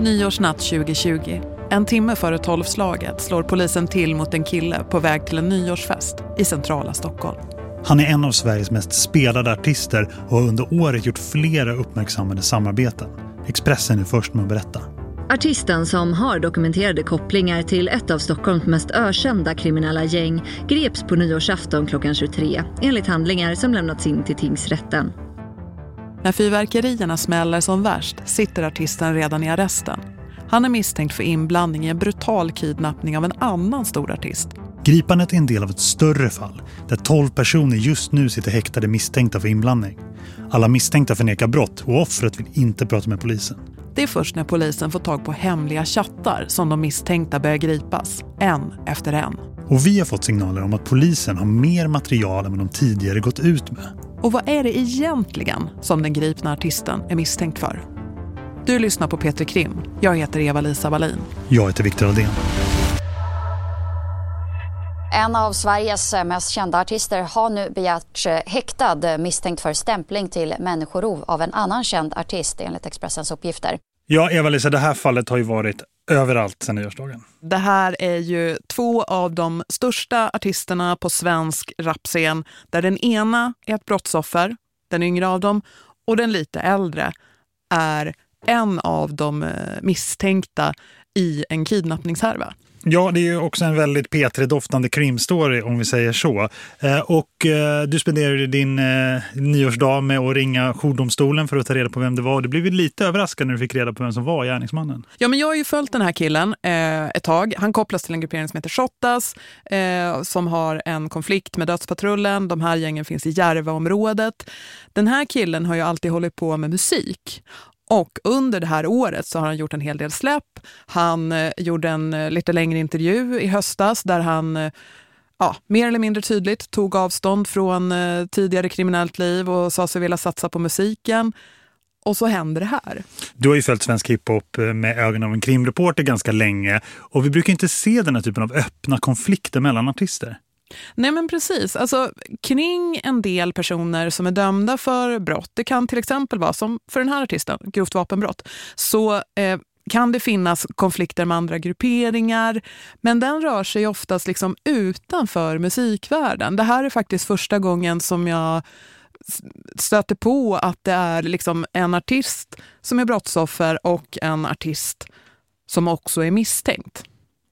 Nyårsnatt 2020. En timme före tolvslaget slår polisen till mot en kille på väg till en nyårsfest i centrala Stockholm. Han är en av Sveriges mest spelade artister och har under året gjort flera uppmärksammade samarbeten. Expressen är först med att berätta. Artisten som har dokumenterade kopplingar till ett av Stockholms mest ökända kriminella gäng greps på nyårsafton klockan 23 enligt handlingar som lämnats in till tingsrätten. När fyrverkerierna smäller som värst sitter artisten redan i arresten. Han är misstänkt för inblandning i en brutal kidnappning av en annan stor artist. Gripandet är en del av ett större fall där 12 personer just nu sitter häktade misstänkta för inblandning. Alla misstänkta förnekar brott och offret vill inte prata med polisen. Det är först när polisen får tag på hemliga chattar som de misstänkta börjar gripas, en efter en. Och vi har fått signaler om att polisen har mer material än vad de tidigare gått ut med. Och vad är det egentligen som den gripna artisten är misstänkt för? Du lyssnar på Peter Krim. Jag heter Eva-Lisa Wallin. Jag heter Viktor Aldén. En av Sveriges mest kända artister har nu begärts häktad misstänkt för stämpling till människorov av en annan känd artist enligt Expressens uppgifter. Ja, Eva-Lisa, det här fallet har ju varit överallt sedan nyårsdagen. Det här är ju två av de största artisterna på svensk rapscen där den ena är ett brottsoffer, den yngre av dem, och den lite äldre är en av de eh, misstänkta i en kidnappningshärva. Ja, det är ju också en väldigt P3-doftande krimstory om vi säger så. Eh, och eh, du spenderade din eh, nyårsdag med att ringa jourdomstolen för att ta reda på vem det var. Du blev lite överraskad när du fick reda på vem som var gärningsmannen. Ja, men jag har ju följt den här killen eh, ett tag. Han kopplas till en gruppering som heter Shottas eh, som har en konflikt med dödspatrullen. De här gängen finns i Järvaområdet. Den här killen har ju alltid hållit på med musik. Och under det här året så har han gjort en hel del släpp. Han eh, gjorde en eh, lite längre intervju i höstas där han eh, ja, mer eller mindre tydligt tog avstånd från eh, tidigare kriminellt liv och sa sig vilja satsa på musiken. Och så händer det här. Du har ju följt svensk hiphop eh, med ögonen av en krimreporter ganska länge och vi brukar inte se den här typen av öppna konflikter mellan artister. Nej men precis, alltså kring en del personer som är dömda för brott, det kan till exempel vara som för den här artisten, grovt vapenbrott, så eh, kan det finnas konflikter med andra grupperingar, men den rör sig oftast liksom utanför musikvärlden. Det här är faktiskt första gången som jag stöter på att det är liksom en artist som är brottsoffer och en artist som också är misstänkt.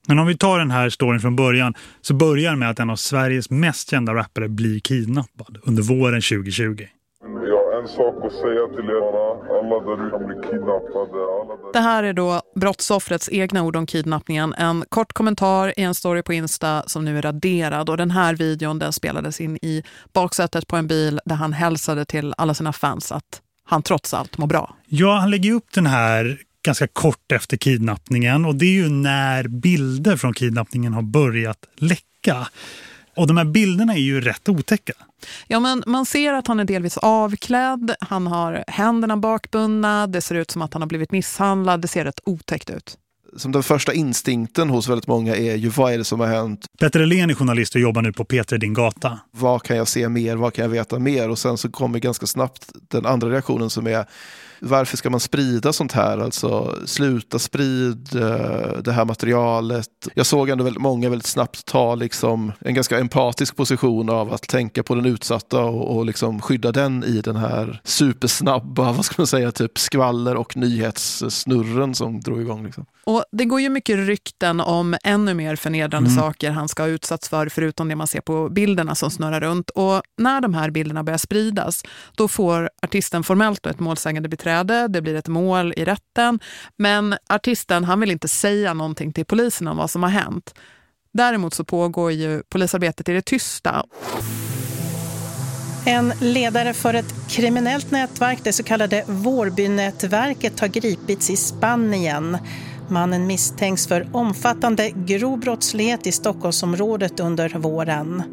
Men om vi tar den här storyn från början så börjar med att en av Sveriges mest kända rappare blir kidnappad under våren 2020. Ja, en sak att säga till er alla där ute blir kidnappade. Alla där... Det här är då brottsoffrets egna ord om kidnappningen. En kort kommentar i en story på Insta som nu är raderad. Och den här videon den spelades in i baksätet på en bil där han hälsade till alla sina fans att han trots allt mår bra. Ja, han lägger upp den här ganska kort efter kidnappningen och det är ju när bilder från kidnappningen har börjat läcka. Och de här bilderna är ju rätt otäcka. Ja, men man ser att han är delvis avklädd, han har händerna bakbundna, det ser ut som att han har blivit misshandlad, det ser rätt otäckt ut. Som den första instinkten hos väldigt många är ju vad är det som har hänt? Petter Elén är journalist och jobbar nu på Peter Din Gata. Vad kan jag se mer? Vad kan jag veta mer? Och sen så kommer ganska snabbt den andra reaktionen som är varför ska man sprida sånt här? Alltså sluta sprid eh, det här materialet. Jag såg ändå väldigt många väldigt snabbt ta liksom en ganska empatisk position av att tänka på den utsatta och, och liksom skydda den i den här supersnabba, vad ska man säga, typ skvaller och nyhetssnurren som drog igång. Liksom. Och det går ju mycket rykten om ännu mer förnedrande mm. saker han ska ha utsatts för förutom det man ser på bilderna som snurrar runt. Och när de här bilderna börjar spridas, då får artisten formellt ett målsägande beträde. Det blir ett mål i rätten. Men artisten han vill inte säga någonting till polisen om vad som har hänt. Däremot så pågår ju polisarbetet i det tysta. En ledare för ett kriminellt nätverk, det så kallade Vårbynätverket, har gripits i Spanien. Mannen misstänks för omfattande grov brottslighet i Stockholmsområdet under våren.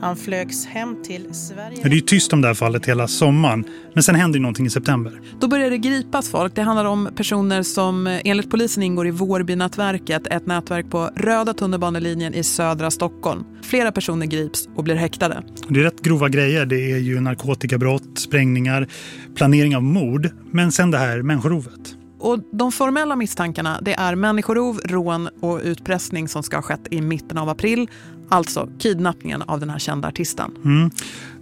Han flögs hem till Sverige. Det är ju tyst om det här fallet hela sommaren. Men sen händer ju någonting i september. Då börjar det gripas folk. Det handlar om personer som eh, enligt polisen ingår i Vårbynätverket. Ett nätverk på röda tunnelbanelinjen i södra Stockholm. Flera personer grips och blir häktade. Det är rätt grova grejer. Det är ju narkotikabrott, sprängningar, planering av mord. Men sen det här människorovet. Och de formella misstankarna det är människorov, rån och utpressning som ska ha skett i mitten av april. Alltså kidnappningen av den här kända artisten. Mm.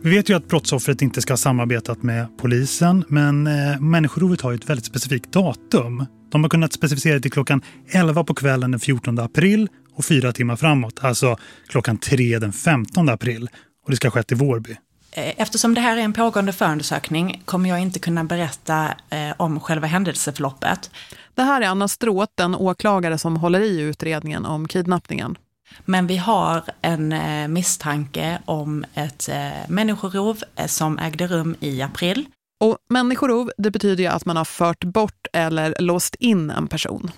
Vi vet ju att brottsoffret inte ska ha samarbetat med polisen men eh, människorovet har ju ett väldigt specifikt datum. De har kunnat specificera det till klockan 11 på kvällen den 14 april och fyra timmar framåt. Alltså klockan 3 den 15 april. Och det ska ha skett i Vårby. Eh, eftersom det här är en pågående förundersökning kommer jag inte kunna berätta eh, om själva händelseförloppet. Det här är Anna Stråt, den åklagare som håller i utredningen om kidnappningen. Men vi har en eh, misstanke om ett eh, människorov eh, som ägde rum i april. Och människorov, det betyder ju att man har fört bort eller låst in en person.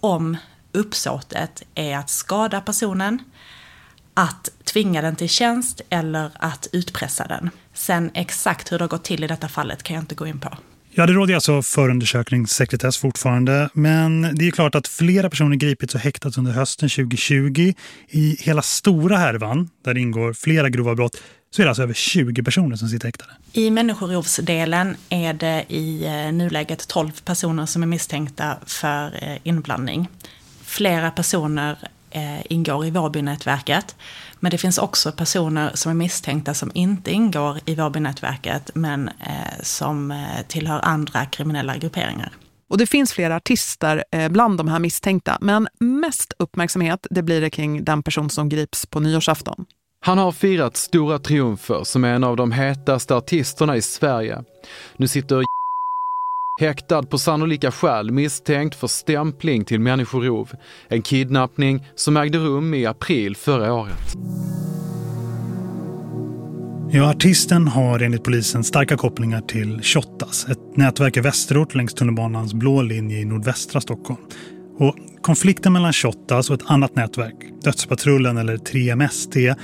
Om uppsåtet är att skada personen, att tvinga den till tjänst eller att utpressa den. Sen exakt hur det har gått till i detta fallet kan jag inte gå in på. Ja, det råder alltså förundersökningssekretess fortfarande. Men det är klart att flera personer gripits och häktats under hösten 2020. I hela stora härvan, där det ingår flera grova brott, så är det alltså över 20 personer som sitter häktade. I människorovsdelen är det i eh, nuläget 12 personer som är misstänkta för eh, inblandning. Flera personer eh, ingår i Vårbynätverket. Men det finns också personer som är misstänkta som inte ingår i Vårbynätverket men eh, som eh, tillhör andra kriminella grupperingar. Och det finns flera artister eh, bland de här misstänkta men mest uppmärksamhet det blir det kring den person som grips på nyårsafton. Han har firat stora triumfer som en av de hetaste artisterna i Sverige. Nu sitter Häktad på sannolika skäl misstänkt för stämpling till människorov. En kidnappning som ägde rum i april förra året. Ja, artisten har enligt polisen starka kopplingar till Shottaz, ett nätverk i västerort längs tunnelbanans blå linje i nordvästra Stockholm. Och konflikten mellan Shottaz och ett annat nätverk, Dödspatrullen eller 3MST,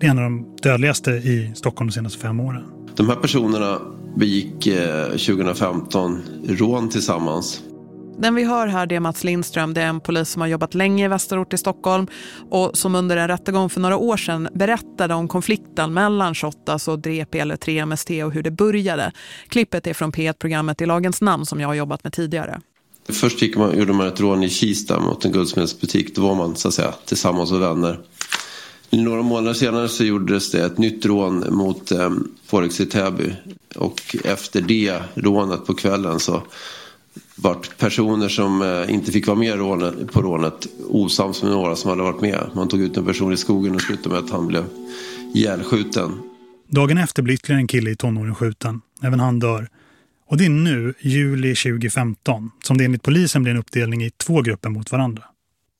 det är en av de dödligaste i Stockholm de senaste fem åren. De här personerna begick 2015 eh, rån tillsammans. Den vi hör här det är Mats Lindström, det är en polis som har jobbat länge i Västerort i Stockholm och som under en rättegång för några år sedan berättade om konflikten mellan Shottaz och Drepe eller 3MST och hur det började. Klippet är från P1-programmet i Lagens namn som jag har jobbat med tidigare. Först gick man, gjorde man ett rån i Kista mot en guldsmedsbutik. Då var man så att säga tillsammans och vänner. Några månader senare så gjordes det ett nytt rån mot eh, Forex i Täby. Och efter det rånet på kvällen så vart personer som eh, inte fick vara med rånet, på rånet osams med några som hade varit med. Man tog ut en person i skogen och slutade med att han blev ihjälskjuten. Dagen efter blir ytterligare en kille i tonåren skjuten. Även han dör. Och det är nu, juli 2015, som det enligt polisen blir en uppdelning i två grupper mot varandra.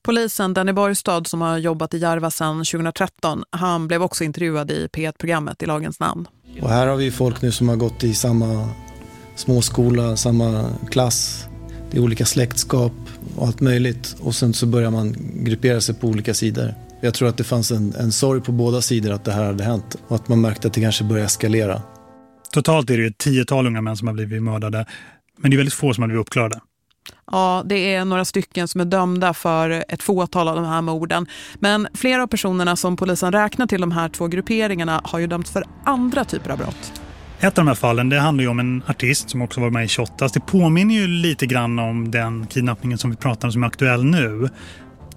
Polisen Danny Borgstad som har jobbat i Järva sedan 2013, han blev också intervjuad i P1-programmet i Lagens namn. Och här har vi folk nu som har gått i samma småskola, samma klass. Det är olika släktskap och allt möjligt. Och sen så börjar man gruppera sig på olika sidor. Jag tror att det fanns en, en sorg på båda sidor att det här hade hänt. Och att man märkte att det kanske började eskalera. Totalt är det ett tiotal unga män som har blivit mördade. Men det är väldigt få som har blivit uppklarade. Ja, det är några stycken som är dömda för ett fåtal av de här morden. Men flera av personerna som polisen räknar till de här två grupperingarna har ju dömts för andra typer av brott. Ett av de här fallen det handlar ju om en artist som också var med i Shottaz. Det påminner ju lite grann om den kidnappningen som vi pratar om som är aktuell nu.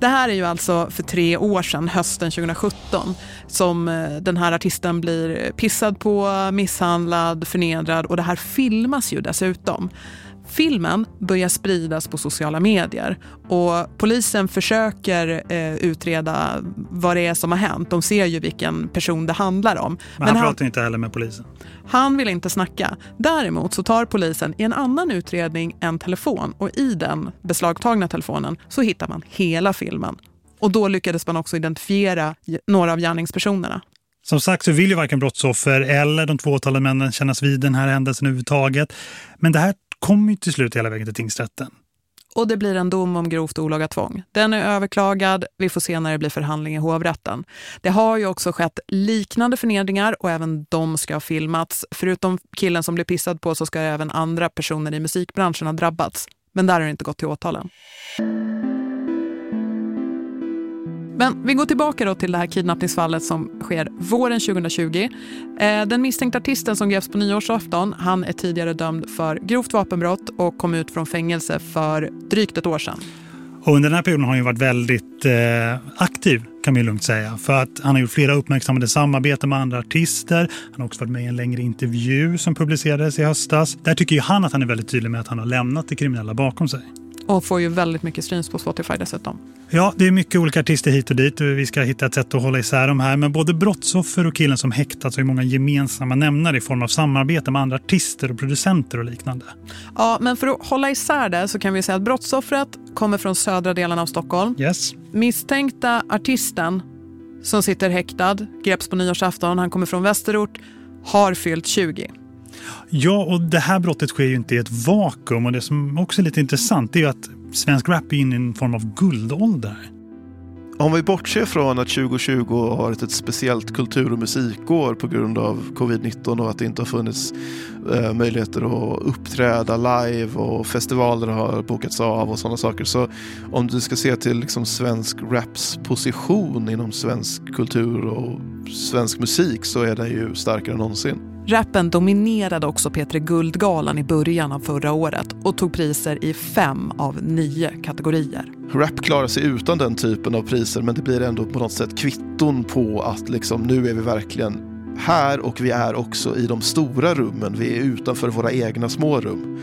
Det här är ju alltså för tre år sedan, hösten 2017, som eh, den här artisten blir pissad på, misshandlad, förnedrad och det här filmas ju dessutom. Filmen börjar spridas på sociala medier och polisen försöker eh, utreda vad det är som har hänt. De ser ju vilken person det handlar om. Men, han, han pratar inte heller med polisen. Han vill inte snacka. Däremot så tar polisen i en annan utredning en telefon och i den beslagtagna telefonen så hittar man hela filmen. Och då lyckades man också identifiera några av gärningspersonerna. Som sagt så vill ju varken brottsoffer eller de två åtalade männen kännas vid den här händelsen överhuvudtaget. Men det här kommer ju till slut hela vägen till tingsrätten. Och det blir en dom om grovt olaga tvång. Den är överklagad, vi får se när det blir förhandling i hovrätten. Det har ju också skett liknande förnedringar och även de ska ha filmats. Förutom killen som blev pissad på så ska även andra personer i musikbranschen ha drabbats. Men där har det inte gått till åtalen. Men vi går tillbaka då till det här kidnappningsfallet som sker våren 2020. Eh, den misstänkta artisten som greps på nyårsafton, han är tidigare dömd för grovt vapenbrott och kom ut från fängelse för drygt ett år sedan. Och under den här perioden har han ju varit väldigt eh, aktiv kan man lugnt säga. För att han har gjort flera uppmärksammade samarbeten med andra artister. Han har också varit med i en längre intervju som publicerades i höstas. Där tycker ju han att han är väldigt tydlig med att han har lämnat det kriminella bakom sig. Och får ju väldigt mycket streams på Spotify dessutom. Ja, det är mycket olika artister hit och dit. Vi ska hitta ett sätt att hålla isär de här. Men både brottsoffer och killen som häktats har ju många gemensamma nämnare i form av samarbete med andra artister och producenter och liknande. Ja, men för att hålla isär det så kan vi säga att brottsoffret kommer från södra delen av Stockholm. Yes. Misstänkta artisten som sitter häktad, greps på nyårsafton, han kommer från Västerort, har fyllt 20. Ja, och det här brottet sker ju inte i ett vakuum. Och det som också är lite intressant är ju att svensk rap är inne i en form av guldålder. Om vi bortser från att 2020 har varit ett speciellt kultur- och musikår på grund av covid-19 och att det inte har funnits eh, möjligheter att uppträda live och festivaler har bokats av och sådana saker. Så om du ska se till liksom svensk raps position inom svensk kultur och svensk musik så är den ju starkare än någonsin. Rappen dominerade också P3 Guldgalan i början av förra året och tog priser i fem av nio kategorier. Rap klarar sig utan den typen av priser men det blir ändå på något sätt kvitton på att liksom, nu är vi verkligen här och vi är också i de stora rummen. Vi är utanför våra egna små rum.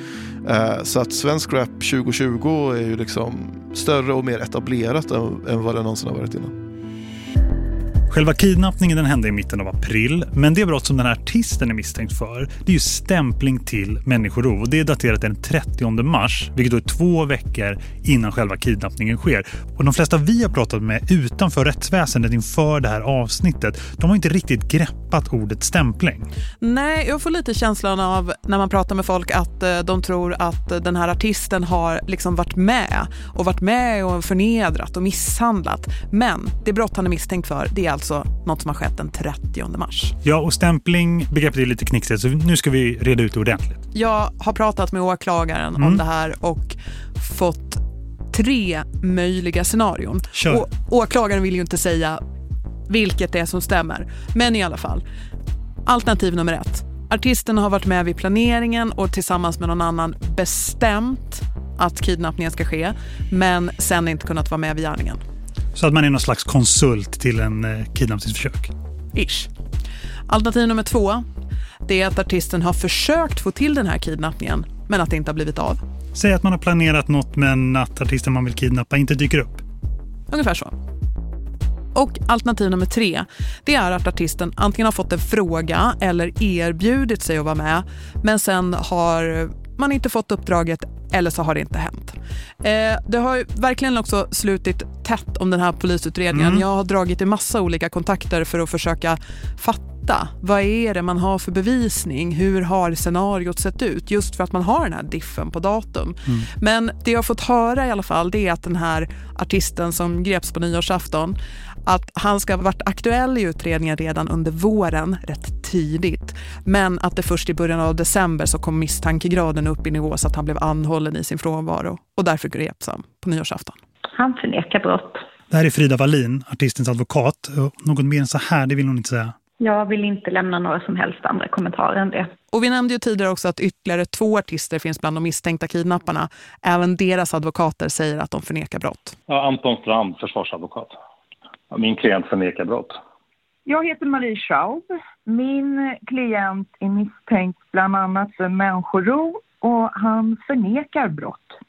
Eh, så att svensk rap 2020 är ju liksom större och mer etablerat än vad det någonsin har varit innan. Själva kidnappningen den hände i mitten av april, men det brott som den här artisten är misstänkt för, det är ju stämpling till människorov och det är daterat den 30 mars, vilket då är två veckor innan själva kidnappningen sker. Och de flesta vi har pratat med utanför rättsväsendet inför det här avsnittet, de har inte riktigt greppat ordet stämpling. Nej, jag får lite känslan av när man pratar med folk att eh, de tror att den här artisten har liksom varit med och varit med och förnedrat och misshandlat. Men det brott han är misstänkt för, det är alltså något som har skett den 30 mars. Ja, och stämpling, begreppet är lite knixigt så nu ska vi reda ut det ordentligt. Jag har pratat med åklagaren mm. om det här och fått tre möjliga scenarion. Kör. Och åklagaren vill ju inte säga vilket det är som stämmer. Men i alla fall. Alternativ nummer ett. Artisten har varit med vid planeringen och tillsammans med någon annan bestämt att kidnappningen ska ske men sen inte kunnat vara med vid gärningen. Så att man är någon slags konsult till en eh, kidnappningsförsök. Ish. Alternativ nummer två det är att artisten har försökt få till den här kidnappningen men att det inte har blivit av. Säg att man har planerat något men att artisten man vill kidnappa inte dyker upp. Ungefär så. Och alternativ nummer tre, det är att artisten antingen har fått en fråga eller erbjudit sig att vara med men sen har man inte fått uppdraget eller så har det inte hänt. Eh, det har verkligen också slutit tätt om den här polisutredningen. Mm. Jag har dragit i massa olika kontakter för att försöka fatta vad är det man har för bevisning? Hur har scenariot sett ut? Just för att man har den här diffen på datum. Mm. Men det jag har fått höra i alla fall det är att den här artisten som greps på nyårsafton att han ska ha varit aktuell i utredningen redan under våren, rätt tidigt. Men att det först i början av december så kom misstankegraden upp i nivå så att han blev anhållen i sin frånvaro och därför greps han på nyårsafton. Han förnekar brott. Det här är Frida Wallin, artistens advokat. Något mer än så här, det vill hon inte säga. Jag vill inte lämna några som helst andra kommentarer än det. Och vi nämnde ju tidigare också att ytterligare två artister finns bland de misstänkta kidnapparna. Även deras advokater säger att de förnekar brott. Ja, Anton Strand, försvarsadvokat. Min klient förnekar brott. Jag heter Marie Schaub. Min klient är misstänkt bland annat för människorov och han förnekar brott.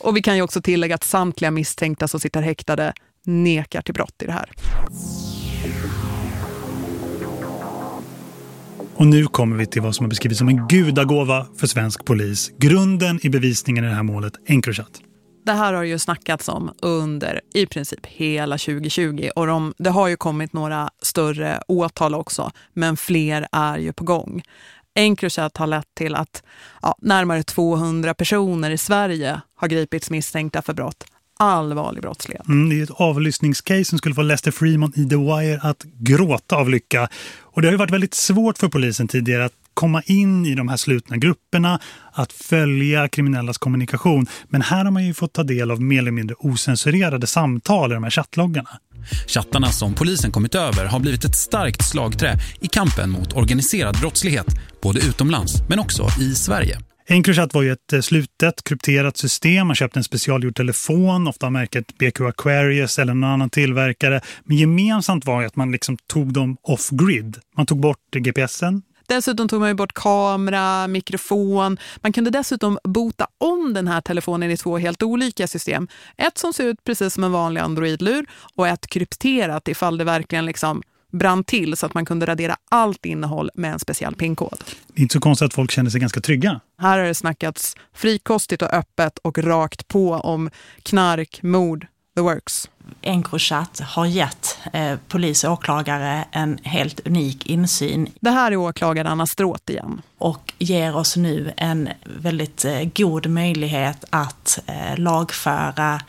Och vi kan ju också tillägga att samtliga misstänkta som sitter häktade nekar till brott i det här. Och nu kommer vi till vad som har beskrivits som en gudagåva för svensk polis. Grunden i bevisningen i det här målet, Encrochat. Det här har ju snackats om under i princip hela 2020 och de, det har ju kommit några större åtal också, men fler är ju på gång. Encrochat har lett till att ja, närmare 200 personer i Sverige har gripits misstänkta för brott. Allvarlig brottslighet. Mm, det är ett avlyssningscase som skulle få Lester Freeman i The Wire att gråta av lycka. Och det har ju varit väldigt svårt för polisen tidigare att komma in i de här slutna grupperna, att följa kriminellas kommunikation. Men här har man ju fått ta del av mer eller mindre osensurerade samtal i de här chattloggarna. Chattarna som polisen kommit över har blivit ett starkt slagträ i kampen mot organiserad brottslighet, både utomlands men också i Sverige. Encrochat var ju ett eh, slutet, krypterat system. Man köpte en specialgjord telefon, ofta av märket BQ Aquarius eller någon annan tillverkare. Men gemensamt var ju att man liksom tog dem off-grid. Man tog bort GPSen, Dessutom tog man bort kamera, mikrofon. Man kunde dessutom bota om den här telefonen i två helt olika system. Ett som ser ut precis som en vanlig Android-lur och ett krypterat ifall det verkligen liksom brann till så att man kunde radera allt innehåll med en speciell pinkod. Det är inte så konstigt att folk känner sig ganska trygga. Här har det snackats frikostigt och öppet och rakt på om knark, mord, the works. Encrochat har gett eh, polis och åklagare en helt unik insyn. Det här är åklagaren Anna Stråt igen. Och ger oss nu en väldigt eh, god möjlighet att eh, lagföra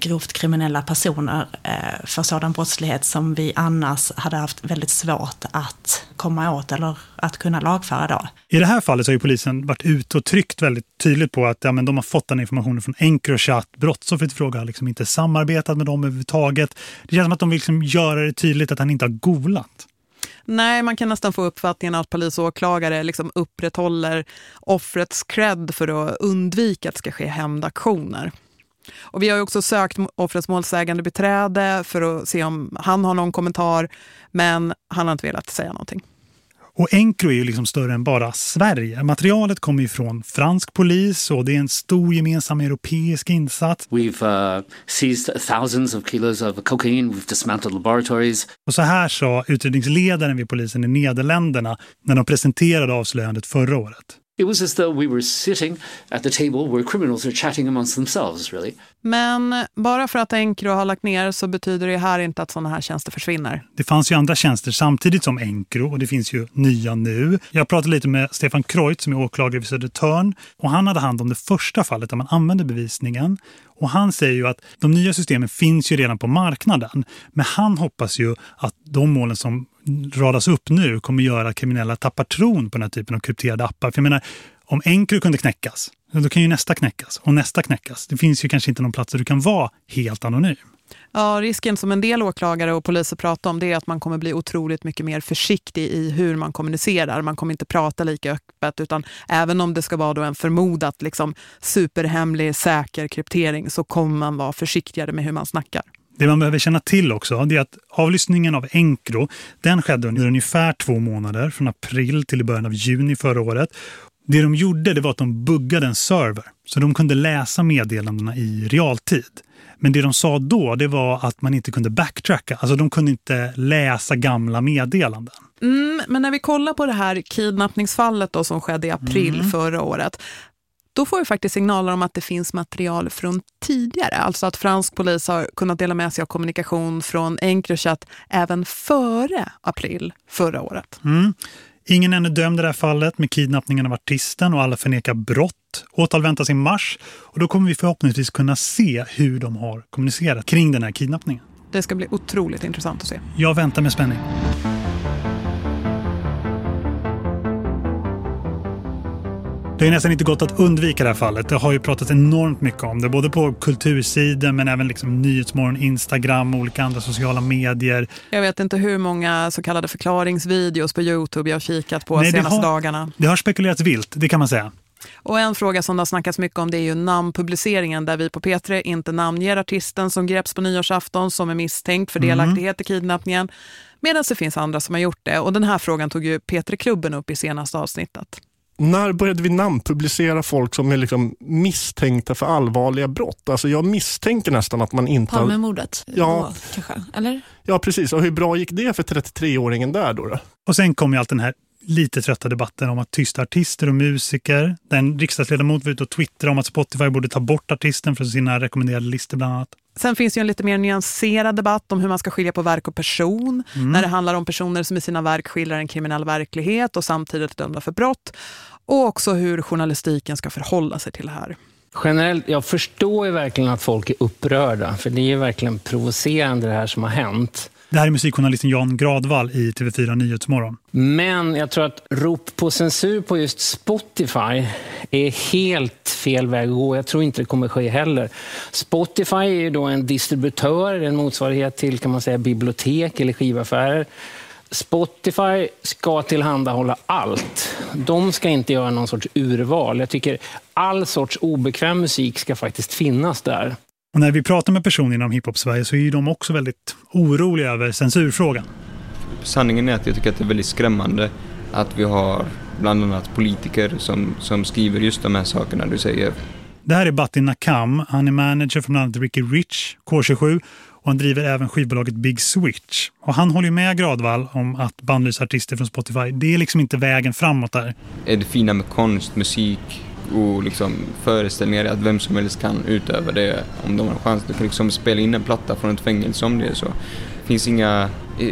grovt kriminella personer eh, för sådan brottslighet som vi annars hade haft väldigt svårt att komma åt eller att kunna lagföra då. I det här fallet så har ju polisen varit ute och tryckt väldigt tydligt på att ja, men de har fått den informationen från Encrochat. Brottsoffret i fråga har liksom inte samarbetat med dem överhuvudtaget. Det känns som att de vill liksom göra det tydligt att han inte har golat. Nej, man kan nästan få uppfattningen att polis och åklagare liksom upprätthåller offrets cred för att undvika att det ska ske hämndaktioner. Och vi har också sökt offrets målsägande beträde för att se om han har någon kommentar, men han har inte velat säga någonting. Och Encro är ju liksom större än bara Sverige. Materialet kommer ju från fransk polis och det är en stor gemensam europeisk insats. We've uh, seized thousands of kilos of cocaine, we've dismantled laboratories. Och så här sa utredningsledaren vid polisen i Nederländerna när de presenterade avslöjandet förra året. It was as though we were sitting at the table where criminals are chatting amongst themselves, really. Men bara för att Encro har lagt ner så betyder det här inte att sådana här tjänster försvinner. Det fanns ju andra tjänster samtidigt som Encro och det finns ju nya nu. Jag pratade lite med Stefan Kreutz som är åklagare vid Södertörn och han hade hand om det första fallet där man använde bevisningen. Och han säger ju att de nya systemen finns ju redan på marknaden. Men han hoppas ju att de målen som radas upp nu kommer göra att kriminella tappar tron på den här typen av krypterade appar. För jag menar, om Encro kunde knäckas, då kan ju nästa knäckas och nästa knäckas. Det finns ju kanske inte någon plats där du kan vara helt anonym. Ja, risken som en del åklagare och poliser pratar om det är att man kommer bli otroligt mycket mer försiktig i hur man kommunicerar. Man kommer inte prata lika öppet utan även om det ska vara då en förmodat liksom, superhemlig säker kryptering så kommer man vara försiktigare med hur man snackar. Det man behöver känna till också är att avlyssningen av Encro den skedde under ungefär två månader från april till början av juni förra året. Det de gjorde det var att de buggade en server så de kunde läsa meddelandena i realtid. Men det de sa då det var att man inte kunde backtracka. Alltså de kunde inte läsa gamla meddelanden. Mm, men när vi kollar på det här kidnappningsfallet då, som skedde i april mm. förra året då får vi faktiskt signaler om att det finns material från tidigare. Alltså att fransk polis har kunnat dela med sig av kommunikation från Encrochat även före april förra året. Mm. Ingen ännu dömd i det här fallet med kidnappningen av artisten och alla förnekar brott. Åtal väntas i mars och då kommer vi förhoppningsvis kunna se hur de har kommunicerat kring den här kidnappningen. Det ska bli otroligt intressant att se. Jag väntar med spänning. Det har nästan inte gått att undvika det här fallet. Det har ju pratat enormt mycket om det. Både på kultursidan men även liksom Nyhetsmorgon, Instagram och olika andra sociala medier. Jag vet inte hur många så kallade förklaringsvideos på Youtube jag har kikat på Nej, senaste har, dagarna. Det har spekulerats vilt, det kan man säga. Och en fråga som det har snackats mycket om det är ju namnpubliceringen där vi på P3 inte namnger artisten som greps på nyårsafton som är misstänkt för mm. delaktighet i kidnappningen. Medan det finns andra som har gjort det. Och den här frågan tog ju P3-klubben upp i senaste avsnittet när började vi namnpublicera folk som är liksom misstänkta för allvarliga brott? Alltså jag misstänker nästan att man inte... Palmemordet? Ja, kanske, eller? Ja, precis. Och hur bra gick det för 33-åringen där då? då? Och sen kom ju allt den här lite trötta debatten om att tysta artister och musiker. Den riksdagsledamot var ute och twittrade om att Spotify borde ta bort artisten från sina rekommenderade listor bland annat. Sen finns det ju en lite mer nyanserad debatt om hur man ska skilja på verk och person. Mm. När det handlar om personer som i sina verk skildrar en kriminell verklighet och samtidigt är dömda för brott. Och också hur journalistiken ska förhålla sig till det här. Generellt, jag förstår ju verkligen att folk är upprörda. För det är ju verkligen provocerande det här som har hänt. Det här är musikjournalisten Jan Gradvall i TV4 Nyhetsmorgon. Men jag tror att rop på censur på just Spotify är helt fel väg att gå. Jag tror inte det kommer ske heller. Spotify är ju då en distributör, en motsvarighet till kan man säga bibliotek eller skivaffärer. Spotify ska tillhandahålla allt. De ska inte göra någon sorts urval. Jag tycker all sorts obekväm musik ska faktiskt finnas där. Och när vi pratar med personer inom hiphop-Sverige så är de också väldigt oroliga över censurfrågan. Sanningen är att jag tycker att det är väldigt skrämmande att vi har bland annat politiker som, som skriver just de här sakerna du säger. Det här är Batin Nakam. Han är manager för bland annat Ricky Rich, K27 och han driver även skivbolaget Big Switch. Och han håller med Gradvall om att bandlysa artister från Spotify, det är liksom inte vägen framåt där. Är det fina med konst, musik och liksom föreställningar att vem som helst kan utöva det om de har chans. Du kan liksom spela in en platta från ett fängelse om det är så. Det finns inga,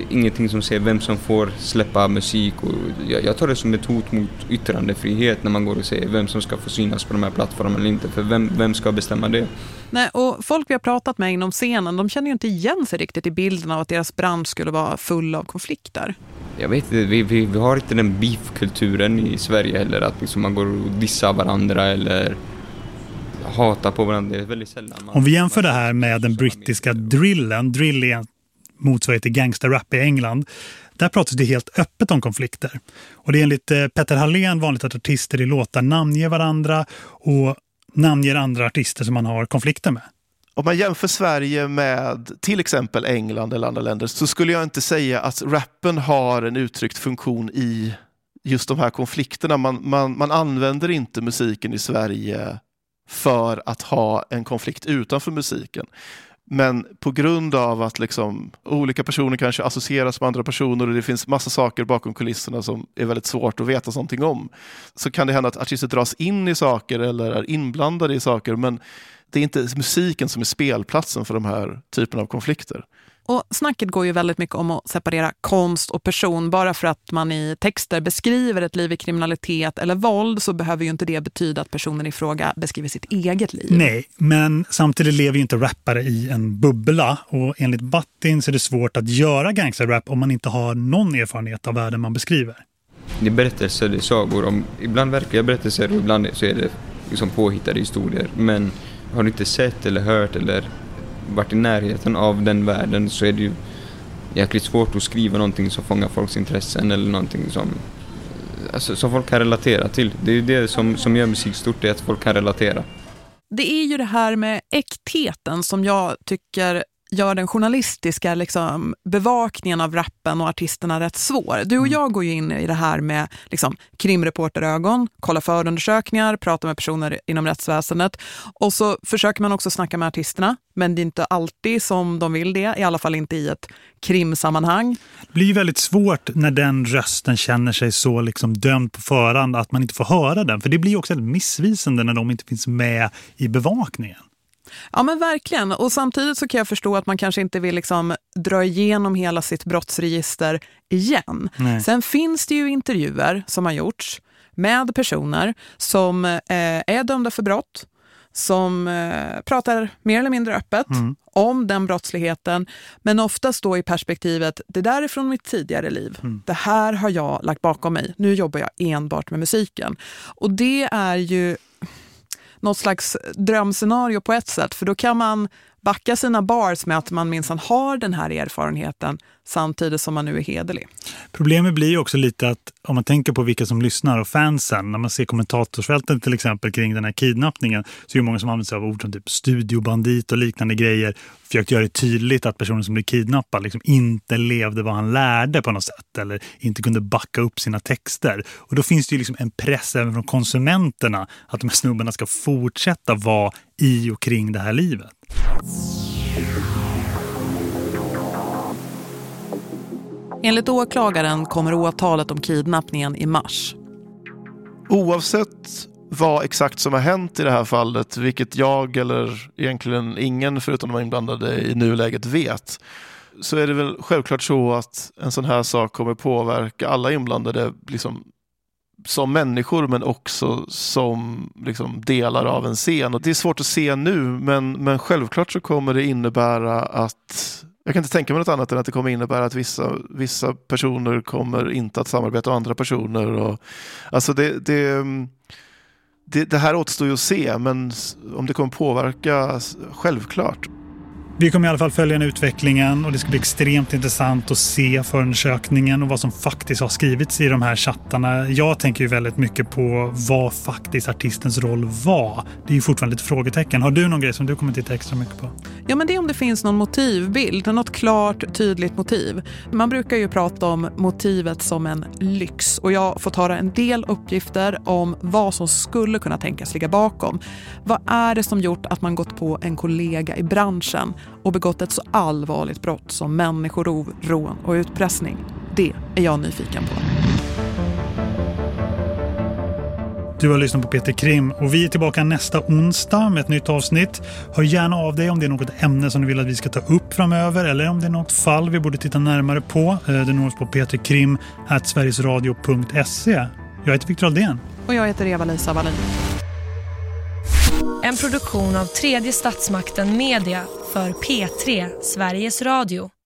ingenting som säger vem som får släppa musik och jag, jag tar det som ett hot mot yttrandefrihet när man går och säger vem som ska få synas på de här plattformarna eller inte. För vem, vem ska bestämma det? Nej, och folk vi har pratat med inom scenen, de känner ju inte igen sig riktigt i bilden av att deras bransch skulle vara full av konflikter. Jag vet inte, vi, vi, vi har inte den beefkulturen i Sverige heller, att liksom man går och dissar varandra eller hatar på varandra. Det är väldigt sällan. Man... Om vi jämför det här med den brittiska drillen, drill är motsvarighet till gangsterrap i England, där pratas det helt öppet om konflikter. Och det är enligt eh, Petter Hallén vanligt att artister i låtar namnger varandra och namnger andra artister som man har konflikter med. Om man jämför Sverige med till exempel England eller andra länder så skulle jag inte säga att rappen har en uttryckt funktion i just de här konflikterna. Man, man, man använder inte musiken i Sverige för att ha en konflikt utanför musiken. Men på grund av att liksom, olika personer kanske associeras med andra personer och det finns massa saker bakom kulisserna som är väldigt svårt att veta någonting om. Så kan det hända att artister dras in i saker eller är inblandade i saker men det är inte musiken som är spelplatsen för de här typerna av konflikter. Och snacket går ju väldigt mycket om att separera konst och person. Bara för att man i texter beskriver ett liv i kriminalitet eller våld så behöver ju inte det betyda att personen i fråga beskriver sitt eget liv. Nej, men samtidigt lever ju inte rappare i en bubbla. Och enligt Battin så är det svårt att göra gangsterrap om man inte har någon erfarenhet av världen man beskriver. Det är berättelser, det är sagor om ibland verkliga berättelser och ibland så är det liksom påhittade historier. Men har du inte sett eller hört eller varit i närheten av den världen så är det ju jäkligt svårt att skriva någonting som fångar folks intressen eller någonting som, alltså, som folk kan relatera till. Det är ju det som, som gör musik stort, det är att folk kan relatera. Det är ju det här med äktheten som jag tycker gör den journalistiska liksom, bevakningen av rappen och artisterna rätt svår. Du och mm. jag går ju in i det här med liksom, krimreporterögon, kolla förundersökningar, prata med personer inom rättsväsendet och så försöker man också snacka med artisterna, men det är inte alltid som de vill det, i alla fall inte i ett krimsammanhang. Det blir väldigt svårt när den rösten känner sig så liksom dömd på förhand att man inte får höra den, för det blir också missvisande när de inte finns med i bevakningen. Ja men verkligen. Och samtidigt så kan jag förstå att man kanske inte vill liksom dra igenom hela sitt brottsregister igen. Nej. Sen finns det ju intervjuer som har gjorts med personer som eh, är dömda för brott som eh, pratar mer eller mindre öppet mm. om den brottsligheten men oftast då i perspektivet det där är från mitt tidigare liv. Mm. Det här har jag lagt bakom mig. Nu jobbar jag enbart med musiken. Och det är ju något slags drömscenario på ett sätt. För då kan man backa sina bars med att man minsann har den här erfarenheten samtidigt som man nu är hederlig. Problemet blir ju också lite att om man tänker på vilka som lyssnar och fansen, när man ser kommentatorsfälten till exempel kring den här kidnappningen så är det många som använder sig av ord som typ studiobandit och liknande grejer försökt göra det tydligt att personen som blev kidnappad liksom inte levde vad han lärde på något sätt eller inte kunde backa upp sina texter. Och då finns det ju liksom en press även från konsumenterna att de här snubbarna ska fortsätta vara i och kring det här livet. Enligt åklagaren kommer åtalet om kidnappningen i mars. Oavsett vad exakt som har hänt i det här fallet, vilket jag eller egentligen ingen förutom de inblandade i nuläget vet, så är det väl självklart så att en sån här sak kommer påverka alla inblandade liksom, som människor men också som liksom, delar av en scen. Och det är svårt att se nu men, men självklart så kommer det innebära att Jag kan inte tänka mig något annat än att det kommer innebära att vissa, vissa personer kommer inte att samarbeta med andra personer. Och, alltså det, det, det, det här återstår ju att se, men om det kommer påverka, självklart. Vi kommer i alla fall följa den utvecklingen och det ska bli extremt intressant att se förundersökningen och vad som faktiskt har skrivits i de här chattarna. Jag tänker ju väldigt mycket på vad faktiskt artistens roll var. Det är ju fortfarande ett frågetecken. Har du någon grej som du kommer titta extra mycket på? Ja, men det är om det finns någon motivbild, något klart, tydligt motiv. Man brukar ju prata om motivet som en lyx och jag har fått höra en del uppgifter om vad som skulle kunna tänkas ligga bakom. Vad är det som gjort att man gått på en kollega i branschen och begått ett så allvarligt brott som människorov, rån och utpressning? Det är jag nyfiken på. Du har lyssnat på Peter Krim och vi är tillbaka nästa onsdag med ett nytt avsnitt. Hör gärna av dig om det är något ämne som du vill att vi ska ta upp framöver eller om det är något fall vi borde titta närmare på. Du når oss på peterkrim.sverigesradio.se. Jag heter Victor Aldén. Och jag heter Eva-Lisa Wallin. En produktion av tredje statsmakten Media för P3 Sveriges Radio.